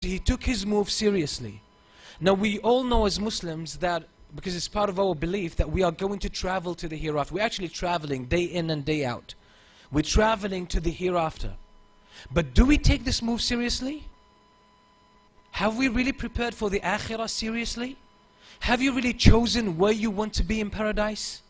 he took his move seriously. Now we all know as Muslims that because it's part of our belief that we are going to travel to the hereafter. We're actually traveling day in and day out. We're traveling to the hereafter. But do we take this move seriously? Have we really prepared for the akhirah seriously? Have you really chosen where you want to be in paradise?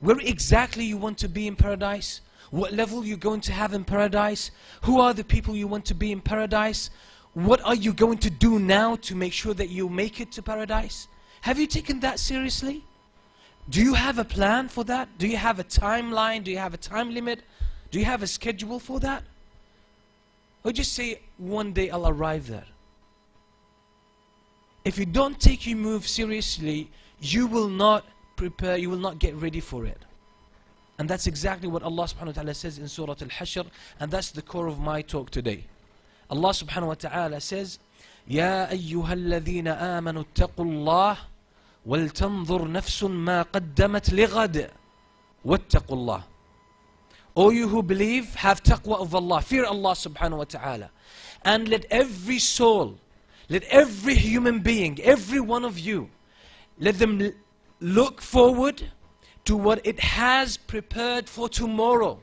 Where exactly you want to be in paradise? What level you're going to have in paradise? Who are the people you want to be in paradise? What are you going to do now to make sure that you make it to paradise? Have you taken that seriously? Do you have a plan for that? Do you have a timeline? Do you have a time limit? Do you have a schedule for that? Or just say, one day I'll arrive there. If you don't take your move seriously, you will not prepare, you will not get ready for it. And that's exactly what Allah subhanahu wa ta'ala says in Surah Al-Hashr, and that's the core of my talk today. Allah subhanahu wa ta'ala says, يا أيها الذين آمنوا اتقوا الله ولتنظر نفس ما قدمت لغد واتقوا الله O you who believe, have taqwa of Allah, fear Allah subhanahu wa ta'ala. And let every soul, let every human being, every one of you, let them look forward to what it has prepared for tomorrow.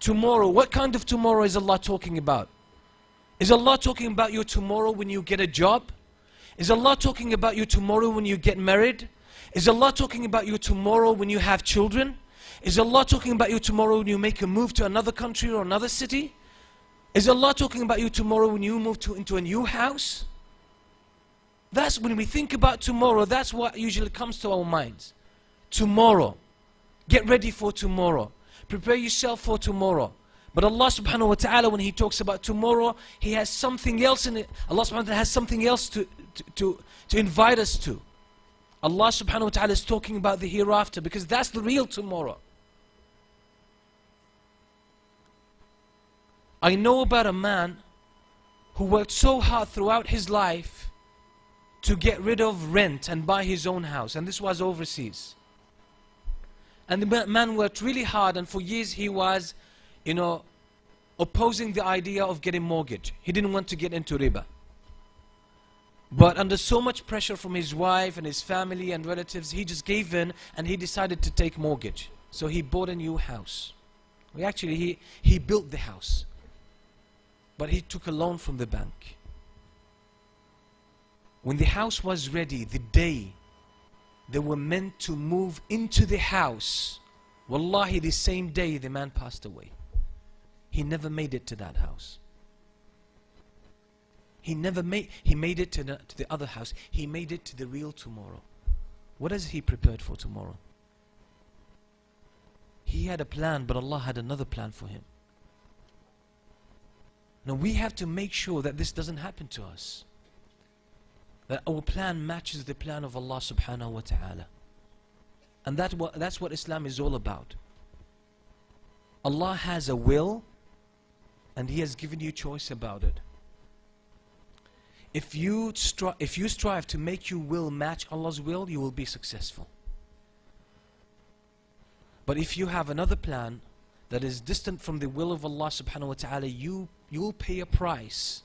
Tomorrow, what kind of tomorrow is Allah talking about? Is Allah talking about your tomorrow when you get a job? Is Allah talking about you tomorrow when you get married? Is Allah talking about you tomorrow when you have children? Is Allah talking about you tomorrow when you make a move to another country or another city? Is Allah talking about you tomorrow when you move to, into a new house? That's when we think about tomorrow, that's what usually comes to our minds. Tomorrow. Get ready for tomorrow. Prepare yourself for tomorrow. But Allah subhanahu wa ta'ala, when He talks about tomorrow, He has something else in it. Allah subhanahu wa ta'ala has something else to, to, to, to invite us to. Allah subhanahu wa ta'ala is talking about the hereafter because that's the real tomorrow. I know about a man who worked so hard throughout his life to get rid of rent and buy his own house. And this was overseas. And the man worked really hard and for years he was, you know, opposing the idea of getting mortgage. He didn't want to get into riba. But under so much pressure from his wife and his family and relatives, he just gave in and he decided to take mortgage. So he bought a new house. Well, actually, he, he built the house. But he took a loan from the bank. When the house was ready, the day they were meant to move into the house, wallahi, the same day the man passed away. He never made it to that house. He never made, he made it to the, to the other house. He made it to the real tomorrow. What has he prepared for tomorrow? He had a plan, but Allah had another plan for him. Now we have to make sure that this doesn't happen to us. That our plan matches the plan of Allah subhanahu wa ta'ala. And that, that's what Islam is all about. Allah has a will and He has given you choice about it. If you, if you strive to make your will match Allah's will, you will be successful. But if you have another plan that is distant from the will of Allah subhanahu wa ta'ala, you, you will pay a price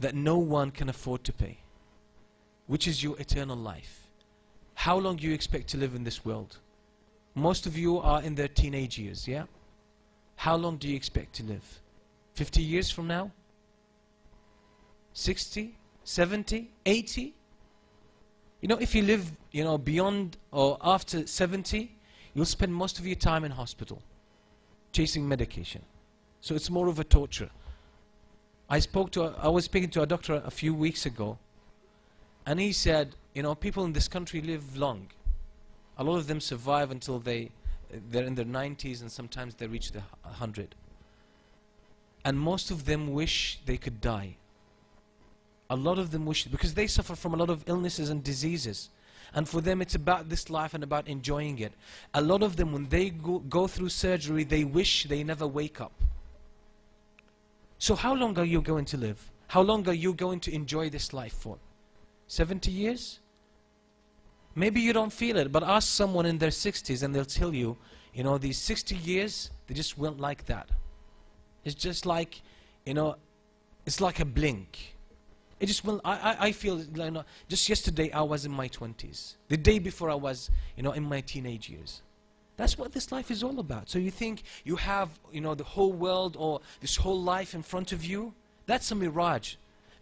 that no one can afford to pay, which is your eternal life. How long do you expect to live in this world? Most of you are in their teenage years, yeah? How long do you expect to live? 50 years from now? 60? 70? 80? You know, if you live, you know, beyond or after 70, you'll spend most of your time in hospital, chasing medication. So it's more of a torture. I spoke to, a, I was speaking to a doctor a few weeks ago, and he said, you know, people in this country live long. A lot of them survive until they, they're in their 90s, and sometimes they reach the 100. And most of them wish they could die. A lot of them wish, because they suffer from a lot of illnesses and diseases. And for them, it's about this life and about enjoying it. A lot of them, when they go, go through surgery, they wish they never wake up. So how long are you going to live? How long are you going to enjoy this life for? 70 years? Maybe you don't feel it, but ask someone in their 60s and they'll tell you, you know, these 60 years, they just went like that. It's just like, you know, it's like a blink. It just will, I, I, I feel like, you know, just yesterday I was in my 20s. The day before I was, you know, in my teenage years. That's what this life is all about. So you think you have, you know, the whole world or this whole life in front of you? That's a mirage.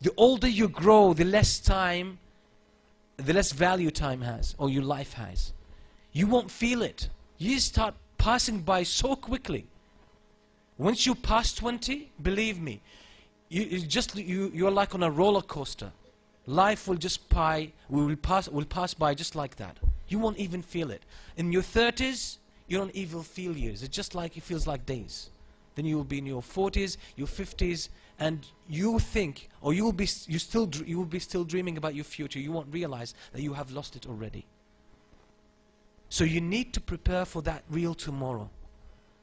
The older you grow, the less time, the less value time has or your life has. You won't feel it. You start passing by so quickly. Once you pass 20, believe me, you, you just you you're like on a roller coaster. Life will just by will pass will pass by just like that. You won't even feel it. In your 30s, you don't even feel years. It's just like it feels like days. Then you will be in your 40s, your 50s, and you think, or you will be you still you will be still dreaming about your future. You won't realize that you have lost it already. So you need to prepare for that real tomorrow.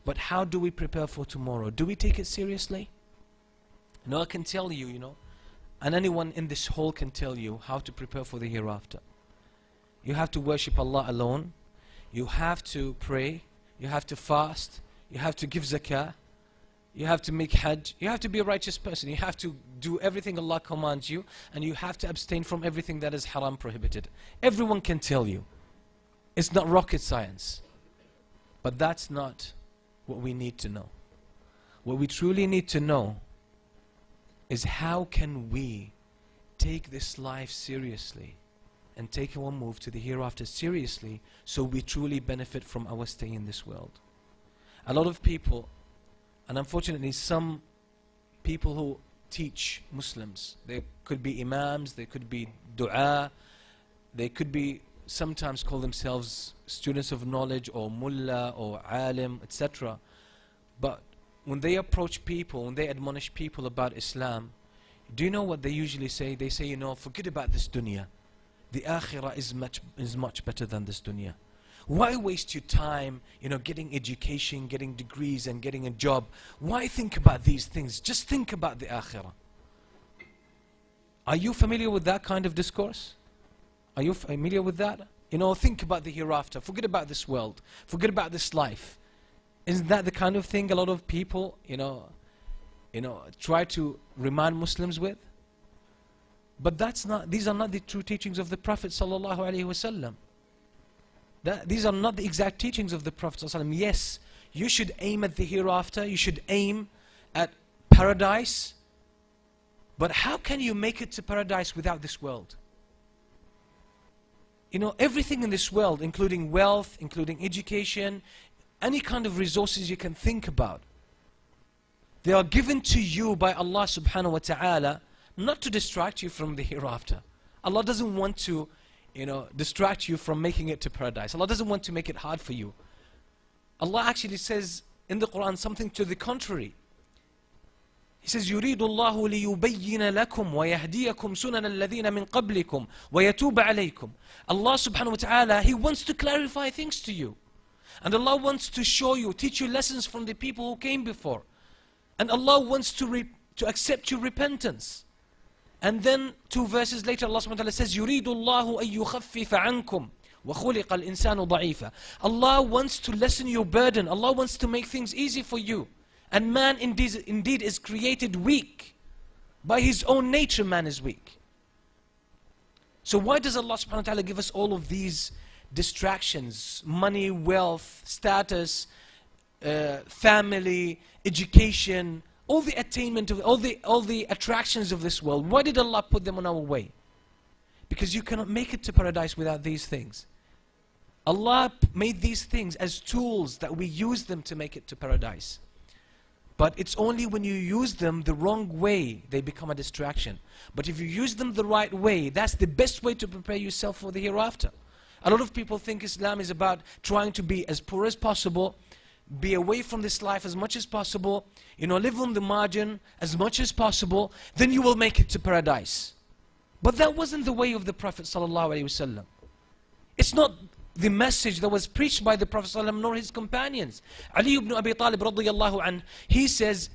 But how do we prepare for tomorrow? Do we take it seriously? No, I can tell you, you know, and anyone in this hall can tell you how to prepare for the hereafter. You have to worship Allah alone. You have to pray. You have to fast. You have to give zakah. You have to make hajj. You have to be a righteous person. You have to do everything Allah commands you. And you have to abstain from everything that is haram prohibited. Everyone can tell you. It's not rocket science. But that's not what we need to know. What we truly need to know is how can we take this life seriously and take our move to the hereafter seriously so we truly benefit from our stay in this world. A lot of people, and unfortunately some people who teach Muslims, they could be imams, they could be dua, they could be sometimes call themselves students of knowledge or mullah or alim, etc. But when they approach people, when they admonish people about Islam, do you know what they usually say? They say, you know, forget about this dunya. The akhirah is much, is much better than this dunya. Why waste your time, you know, getting education, getting degrees and getting a job? Why think about these things? Just think about the akhirah. Are you familiar with that kind of discourse? Are you familiar with that? You know, think about the hereafter. Forget about this world. Forget about this life. Isn't that the kind of thing a lot of people, you know, you know, try to remind Muslims with? But that's not, these are not the true teachings of the Prophet sallallahu alaihi wasallam. These are not the exact teachings of the Prophet sallallahu Yes, you should aim at the hereafter. You should aim at paradise. But how can you make it to paradise without this world? You know, everything in this world, including wealth, including education, any kind of resources you can think about. They are given to you by Allah subhanahu wa ta'ala not to distract you from the hereafter. Allah doesn't want to, you know, distract you from making it to paradise. Allah doesn't want to make it hard for you. Allah actually says in the Quran something to the contrary. He says, يريد الله ليبين لكم ويهديكم سنن الذين من قبلكم ويتوب عليكم. Allah subhanahu wa ta'ala, He wants to clarify things to you. And Allah wants to show you, teach you lessons from the people who came before. And Allah wants to, to accept your repentance. And then two verses later Allah subhanahu wa ta'ala says, يُرِيدُ اللَّهُ أَن يُخَفِّفَ عَنْكُمْ وَخُلِقَ الْإِنسَانُ ضَعِيفًا Allah wants to lessen your burden. Allah wants to make things easy for you. And man indeed, indeed is created weak. By his own nature man is weak. So why does Allah subhanahu wa ta'ala give us all of these distractions, money, wealth, status, uh, family, education, all the attainment of all the all the attractions of this world. Why did Allah put them on our way? Because you cannot make it to paradise without these things. Allah made these things as tools that we use them to make it to paradise. But it's only when you use them the wrong way they become a distraction. But if you use them the right way, that's the best way to prepare yourself for the hereafter. A lot of people think Islam is about trying to be as poor as possible, be away from this life as much as possible, you know, live on the margin as much as possible, then you will make it to paradise. But that wasn't the way of the Prophet ﷺ. It's not the message that was preached by the Prophet ﷺ nor his companions. Ali ibn Abi Talib radiallahu anh, he says,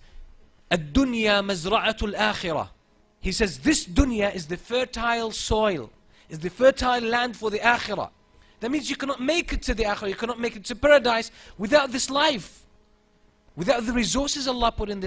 الدنيا مزرعة الآخرة. He says, this dunya is the fertile soil, is the fertile land for the akhirah. That means you cannot make it to the akhirah, you cannot make it to paradise without this life. Without the resources Allah put in this